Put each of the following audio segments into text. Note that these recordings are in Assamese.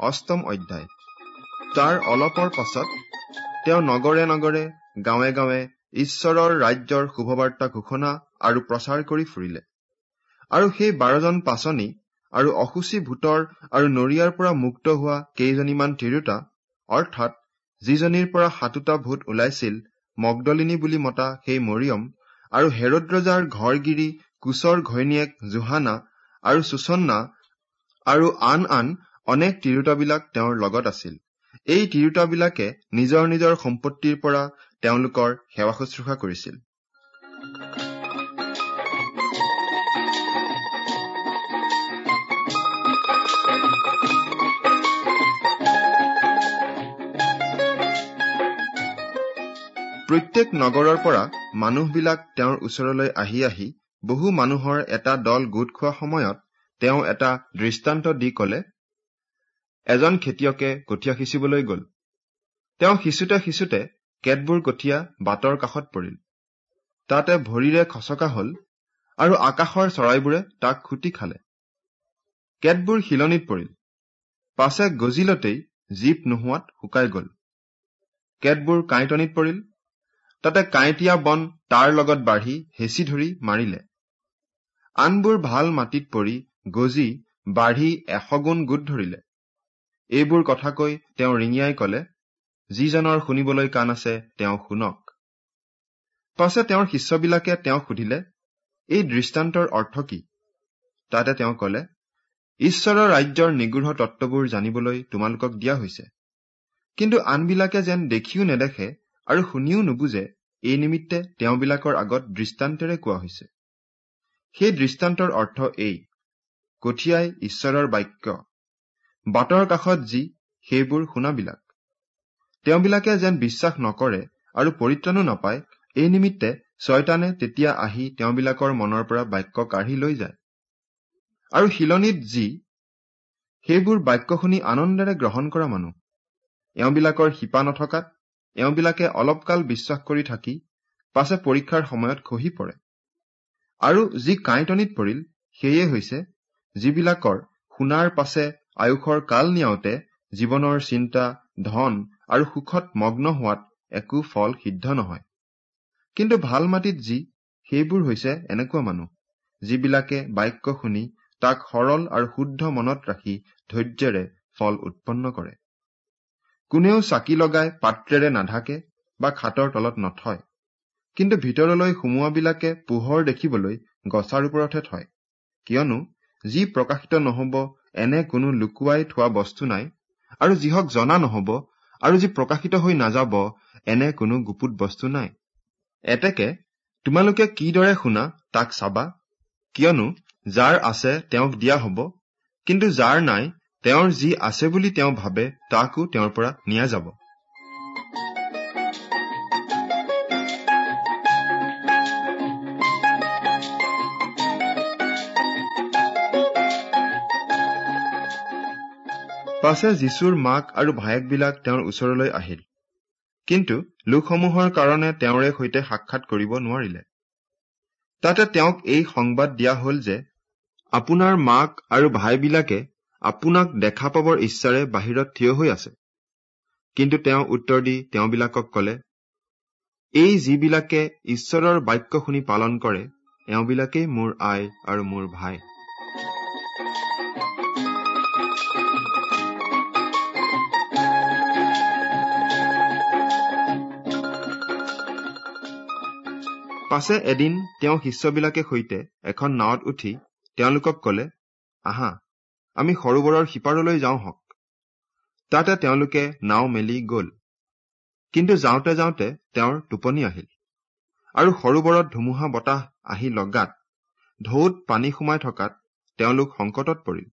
অষ্টম অধ্যায়। তাৰ অলপৰ পাছত তেওঁ নগৰে নগৰে গাঁৱে গাঁৱে ঈশ্বৰৰ ৰাজ্যৰ শুভবাৰ্তা ঘোষণা আৰু প্ৰচাৰ কৰি ফুৰিলে। আৰু সেই বাৰজন পাচনি আৰু অসুচী ভূতৰ আৰু নৰিয়াৰ পৰা মুক্ত হোৱা কেইজনীমান তিৰোতা অৰ্থাৎ যিজনীৰ পৰা সাতোটা ভূত ওলাইছিল মগদলিনী বুলি মতা সেই মৰিয়ম আৰু হেৰদ্ৰজাৰ ঘৰগিৰি কোচৰ ঘৈণীয়েক জোহানা আৰু সুচন্না আৰু আন আন অনেক তিৰোতাবিলাক তেওঁৰ লগত আছিল। এই তিৰোতাবিলাকে নিজৰ নিজৰ সম্পত্তিৰ পৰা তেওঁলোকৰ সেৱা শুশ্ৰূষা কৰিছিল। প্ৰত্যেক নগৰৰ পৰা মানুহবিলাক তেওঁৰ ওচৰলৈ আহি আহি বহু মানুহৰ এটা দল গোট খোৱা সময়ত তেওঁ এটা দৃষ্টান্ত দি কলে এজন খেতিয়কে কঠীয়া সিঁচিবলৈ গল। তেওঁ সিঁচোতে সিঁচোতে কেতবোৰ কঠীয়া বাটৰ কাষত পৰিল। তাতে ভৰিৰে খচকা হল আৰু আকাশৰ চৰাইবোৰে তাক খুটি খালে। কেতবোৰ শিলনিত পৰিল। পাছে গজিলতেই জীপ নোহোৱাত শুকাই গল। কেতবোৰ কাঁইটনিত পৰিল। তাতে কাঁইটীয়া বন তাৰ লগত বাঢ়ি হেঁচি ধৰি মাৰিলে। আনবোৰ ভাল মাটিত পৰি গজি বাঢ়ি এশগুণ গোট ধৰিলে। এইবোৰ কথা কৈ তেওঁ ৰিঙিয়াই কলে যিজনৰ শুনিবলৈ কাণ আছে তেওঁ শুনক। পাছে তেওঁৰ শিষ্যবিলাকে তেওঁক সুধিলে এই দৃষ্টান্তৰ অৰ্থ কি? তাতে তেওঁ কলে ঈশ্বৰৰ ৰাজ্যৰ নিগৃঢ় তত্ববোৰ জানিবলৈ তোমালোকক দিয়া হৈছে। কিন্তু আনবিলাকে যেন দেখিও নেদেখে আৰু শুনিও নুবুজে এই নিমিত্তে তেওঁবিলাকৰ আগত দৃষ্টান্তেৰে কোৱা হৈছে। সেই দৃষ্টান্তৰ অৰ্থ এই কঠিয়াই ঈশ্বৰৰ বাক্য। বাটৰ কাষত যি সেইবোৰ শুনাবিলাক তেওঁবিলাকে যেন বিশ্বাস নকৰে আৰু পৰিত্ৰাণো নাপায় এই নিমিত্তে ছয়তানে তেতিয়া আহি তেওঁবিলাকৰ মনৰ পৰা বাক্য কাঢ়ি লৈ যায়। আৰু শিলনিত যি সেইবোৰ বাক্য শুনি আনন্দেৰে গ্ৰহণ কৰা মানুহ এওঁবিলাকৰ শিপা নথকাত এওঁবিলাকে অলপকাল বিশ্বাস কৰি থাকি পাছে পৰীক্ষাৰ সময়ত খহি পৰে। আৰু যি কাঁইটনিত পৰিল সেয়ে হৈছে যিবিলাকৰ শুনাৰ পাছে আয়ুসৰ কাল নিয়াওঁতে জীৱনৰ চিন্তা ধন আৰু সুখত মগ্ন হোৱাত একো ফল সিদ্ধ নহয়। কিন্তু ভাল মাটিত যি সেইবোৰ হৈছে এনেকুৱা মানুহ যিবিলাকে বাক্য শুনি তাক সৰল আৰু শুদ্ধ মনত ৰাখি ধৈৰ্যেৰে ফল উৎপন্ন কৰে। কোনেও চাকি লগাই পাত্ৰেৰে নাঢাকে বা খাটৰ তলত নথয় কিন্তু ভিতৰলৈ সোমোৱাবিলাকে পোহৰ দেখিবলৈ গছাৰ ওপৰতহে থয় কিয়নো যি প্ৰকাশিত নহব এনে কোনো লুকুৱাই থোৱা বস্তু নাই আৰু যিহক জনা নহব আৰু যি প্ৰকাশিত হৈ নাযাব এনে কোনো গুপুত বস্তু নাই। এতেকে তোমালোকে কিদৰে শুনা তাক চাবা। কিয়নো যাৰ আছে তেওঁক দিয়া হব কিন্তু যাৰ নাই তেওঁৰ যি আছে বুলি তেওঁ ভাবে তাকো তেওঁৰ পৰা নিয়া যাব। পাছে যীশুৰ মাক আৰু ভায়েকবিলাক তেওঁৰ ওচৰলৈ আহিল। কিন্তু লোকসমূহৰ কাৰণে তেওঁৰে সৈতে সাক্ষাৎ কৰিব নোৱাৰিলে। তাতে তেওঁক এই সংবাদ দিয়া হল যে আপোনাৰ মাক আৰু ভাইবিলাকে আপোনাক দেখা পাবৰ ইচ্ছাৰে বাহিৰত থিয় হৈ আছে। কিন্তু তেওঁ উত্তৰ দি তেওঁবিলাকক কলে এই যিবিলাকে ঈশ্বৰৰ বাক্য শুনি পালন কৰে এওঁবিলাকেই মোৰ আই আৰু মোৰ ভাই। পাছে এদিন তেওঁ শিষ্যবিলাকে সৈতে এখন নাৱত উঠি তেওঁলোকক কলে আহা আমি সৰোবৰৰ সিপাৰলৈ যাওঁ হওক তাতে তেওঁলোকে নাও মেলি গল। কিন্তু যাওঁতে যাওঁতে তেওঁৰ টোপনি আহিল আৰু সৰোবৰত ধুমুহা বতাহ আহি লগাত ঢৌত পানী সোমাই থকাত তেওঁলোক সংকটত পৰিল।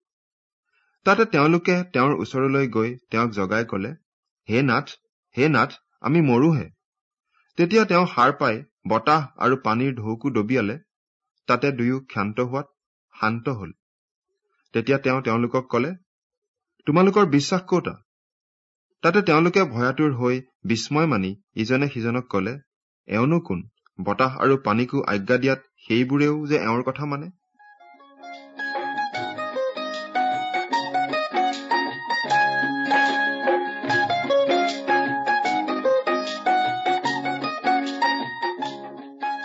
তাতে তেওঁলোকে তেওঁৰ ওচৰলৈ গৈ তেওঁক জগাই কলে হে নাথ হে নাথ আমি মৰোহে। তেতিয়া তেওঁ সাৰ পাই বতাহ আৰু পানীৰ ঢৌকো দবিয়ালে তাতে দুয়ো ক্ষান্ত হোৱাত শান্ত হল। তেতিয়া তেওঁ তেওঁলোকক কলে তোমালোকৰ বিশ্বাস কতা তাতে তেওঁলোকে ভয়াতুৰ হৈ বিস্ময় মানি ইজনে সিজনক কলে এওঁনো কোন? বতাহ আৰু পানীকো আজ্ঞা দিয়াত সেইবোৰেও যে এওঁৰ কথা মানে?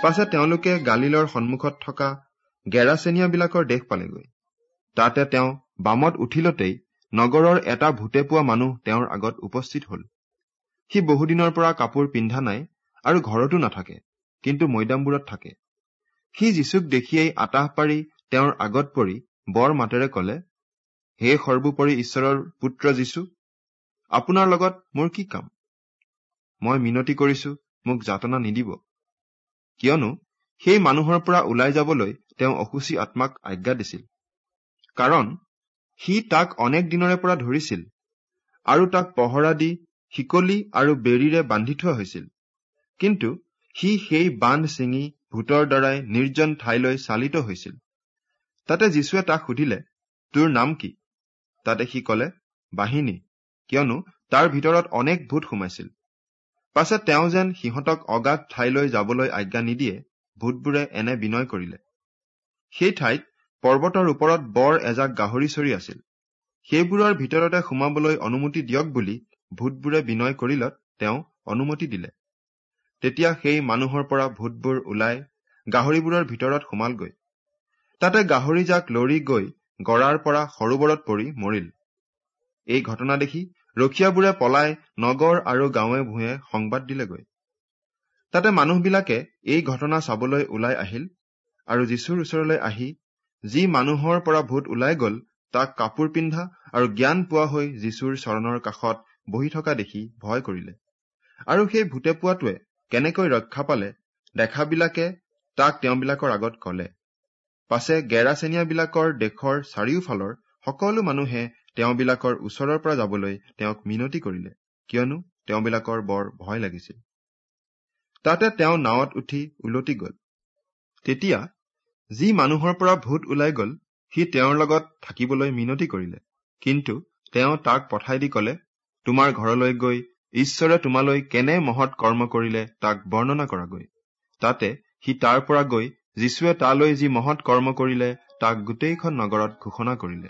পাছে তেওঁলোকে গালিলৰ সন্মুখত থকা গেৰাচেনীয়াবিলাকৰ দেশ পালেগৈ। তাতে তেওঁ বামত উঠিলতেই নগৰৰ এটা ভূতে পোৱা মানুহ তেওঁৰ আগত উপস্থিত হল। সি বহুদিনৰ পৰা কাপোৰ পিন্ধা নাই আৰু ঘৰতো নাথাকে কিন্তু মৈদামবোৰত থাকে। সি যীচুক দেখিয়েই আতাহ পাৰি তেওঁৰ আগত পৰি বৰ মাতেৰে কলে হে সৰ্বোপৰি ঈশ্বৰৰ পুত্ৰ যীচু আপোনাৰ লগত মোৰ কি কাম? মই মিনতি কৰিছো মোক যাতনা নিদিব। কিয়নো সেই মানুহৰ পৰা ওলাই যাবলৈ তেওঁ অসুচী আত্মাক আজ্ঞা দিছিল। কাৰণ সি তাক অনেক দিনৰে পৰা ধৰিছিল আৰু তাক পহৰা দি শিকলি আৰু বেৰীৰে বান্ধি থোৱা হৈছিল। কিন্তু সি সেই বান্ধ ছিঙি ভূতৰ দ্বাৰাই নিৰ্জন ঠাইলৈ চালিত হৈছিল। তাতে যীশুৱে তাক সুধিলে তোৰ নাম কি? তাতে সি কলে বাহিনী। কিয়নো তাৰ ভিতৰত অনেক ভূত সোমাইছিল। পাছে তেওঁ যেন সিহঁতক অগাধ ঠাইলৈ যাবলৈ আজ্ঞা নিদিয়ে ভূতবোৰে এনে বিনয় কৰিলে। সেই ঠাইত পৰ্বতৰ ওপৰত বৰ এজাক গাহৰি চৰি আছিল। সেইবোৰৰ ভিতৰতে সোমাবলৈ অনুমতি দিয়ক বুলি ভূতবোৰে বিনয় কৰিলত তেওঁ অনুমতি দিলে। তেতিয়া সেই মানুহৰ পৰা ভূতবোৰ ওলাই গাহৰিবোৰৰ ভিতৰত সোমালগৈ। তাতে গাহৰিজাক লৰি গৈ গড়াৰ পৰা সৰোবৰত পৰি মৰিল। এই ঘটনা দেখি ৰখীয়াবোৰে পলাই নগৰ আৰু গাঁৱে ভূঞে সংবাদ দিলেগৈ। তাতে মানুহবিলাকে এই ঘটনা চাবলৈ ওলাই আহিল আৰু যীশুৰ ওচৰলৈ আহি যি মানুহৰ পৰা ভূত ওলাই গল তাক কাপোৰ পিন্ধা আৰু জ্ঞান পোৱা হৈ যীশুৰ চৰণৰ কাষত বহি থকা দেখি ভয় কৰিলে। আৰু সেই ভূতে পোৱাটোৱে কেনেকৈ ৰক্ষা পালে দেখাবিলাকে তাক তেওঁবিলাকৰ আগত কলে। পাছে গেৰাচেনীয়াবিলাকৰ দেশৰ চাৰিওফালৰ সকলো মানুহে তেওঁবিলাকৰ ওচৰৰ পৰা যাবলৈ তেওঁক মিনতি কৰিলে কিয়নো তেওঁবিলাকৰ বৰ ভয় লাগিছিল। তাতে তেওঁ নাৱত উঠি উলটি গল। তেতিয়া যি মানুহৰ পৰা ভূত ওলাই গল সি তেওঁৰ লগত থাকিবলৈ মিনতি কৰিলে। কিন্তু তেওঁ তাক পঠাই দি কলে তোমাৰ ঘৰলৈ গৈ ঈশ্বৰে তোমালৈ কেনে মহৎ কৰ্ম কৰিলে তাক বৰ্ণনা কৰাগৈ। তাতে সি তাৰ পৰা গৈ যীশুৱে তালৈ যি মহৎ কৰ্ম কৰিলে তাক গোটেইখন নগৰত ঘোষণা কৰিলে।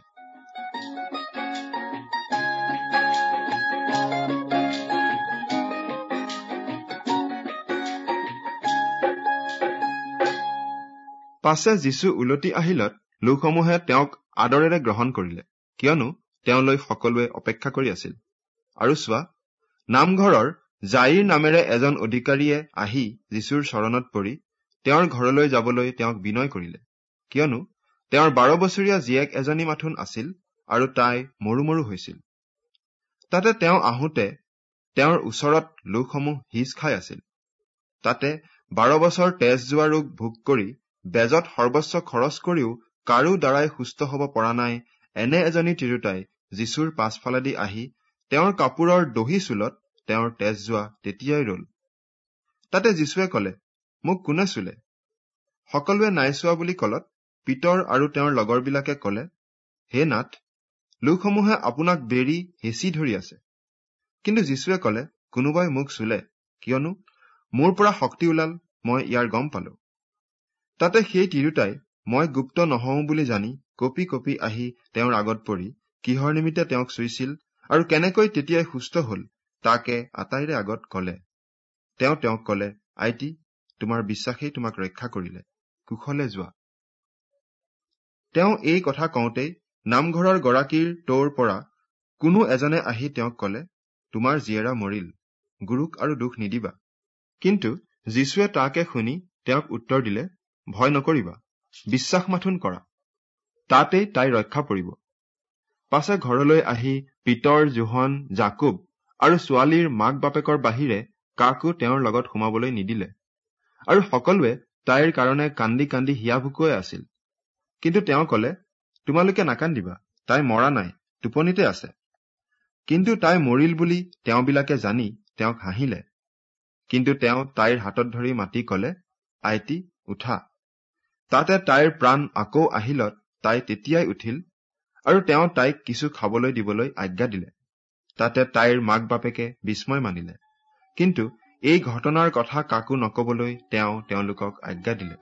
পাছে যীশু উলটি আহিলত লোকসমূহে তেওঁক আদৰেৰে গ্ৰহণ কৰিলে কিয়নো তেওঁলৈ সকলোৱে অপেক্ষা কৰি আছিল। আৰু চোৱা নামঘৰৰ জাইৰ নামেৰে এজন অধিকাৰীয়ে আহি যীশুৰ চৰণত পৰি তেওঁৰ ঘৰলৈ যাবলৈ তেওঁক বিনয় কৰিলে কিয়নো তেওঁৰ বাৰ বছৰীয়া জীয়েক এজনী মাথোন আছিল আৰু তাই মৰু মৰু হৈছিল। তাতে তেওঁ আহোঁতে তেওঁৰ ওচৰত লোকসমূহ হিচ খাই আছিল। তাতে বাৰ বছৰ তেজ যোৱা ৰোগ ভোগ কৰি বেজত সৰ্বস্ব খৰচ কৰিও কাৰো দ্বাৰাই সুস্থ হব পৰা নাই এনে এজনী তিৰোতাই যীশুৰ পাছফালেদি আহি তেওঁৰ কাপোৰৰ দহি চুলত তেওঁৰ তেজ যোৱা তেতিয়াই ৰল। তাতে যীশুৱে কলে মোক কোনে চুলে? সকলোৱে নাই চোৱা বুলি কলত পিতৰ আৰু তেওঁৰ লগৰবিলাকে কলে হে নাথ লোকসমূহে আপোনাক বেৰি হেঁচি ধৰি আছে। কিন্তু যীশুৱে কলে কোনোবাই মোক চুলে কিয়নো মোৰ পৰা শক্তি ওলাল মই ইয়াৰ গম পালো। তাতে সেই তিৰোতাই মই গুপ্ত নহওঁ বুলি জানি কপি কপি আহি তেওঁৰ আগত পৰি কিহৰ নিমিত্তে তেওঁক চুইছিল আৰু কেনেকৈ তেতিয়াই সুস্থ হল তাকে আটাইৰে আগত কলে। তেওঁ তেওঁক কলে আইটি তোমাৰ বিশ্বাসেই তোমাক ৰক্ষা কৰিলে কুশলে যোৱা। তেওঁ এই কথা কওঁতেই নামঘৰৰ গৰাকীৰ টৌৰ পৰা কোনো এজনে আহি তেওঁক কলে তোমাৰ জীয়েৰা মৰিল গুৰুক আৰু দুখ নিদিবা। কিন্তু যীশুৱে তাকে শুনি তেওঁক উত্তৰ দিলে ভয় নকৰিবা বিশ্বাস মাথোন কৰা। তাতেই তাই ৰক্ষা পৰিব। পাছে ঘৰলৈ আহি পিতৰ জোহন জাকুব আৰু ছোৱালীৰ মাক বাপেকৰ বাহিৰে কাকো তেওঁৰ লগত সোমাবলৈ নিদিলে আৰু সকলোৱে তাইৰ কাৰণে কান্দি কান্দি হিয়া ভুকুৱাই আছিল। কিন্তু তেওঁ কলে তোমালোকে নাকান্দিবা তাই মৰা নাই টোপনিতে আছে। কিন্তু তাই মৰিল বুলি তেওঁবিলাকে জানি তেওঁক হাঁহিলে। কিন্তু তেওঁ তাইৰ হাতত ধৰি মাতি কলে আইটি উঠা। তাতে তাইৰ প্ৰাণ আকৌ আহিলত তাই তেতিয়াই উঠিল আৰু তেওঁ তাইক কিছু খাবলৈ দিবলৈ আজ্ঞা দিলে। তাতে তাইৰ মাক বাপেকে বিস্ময় মানিলে। কিন্তু এই ঘটনাৰ কথা কাকো নকবলৈ তেওঁ তেওঁলোকক আজ্ঞা দিলে।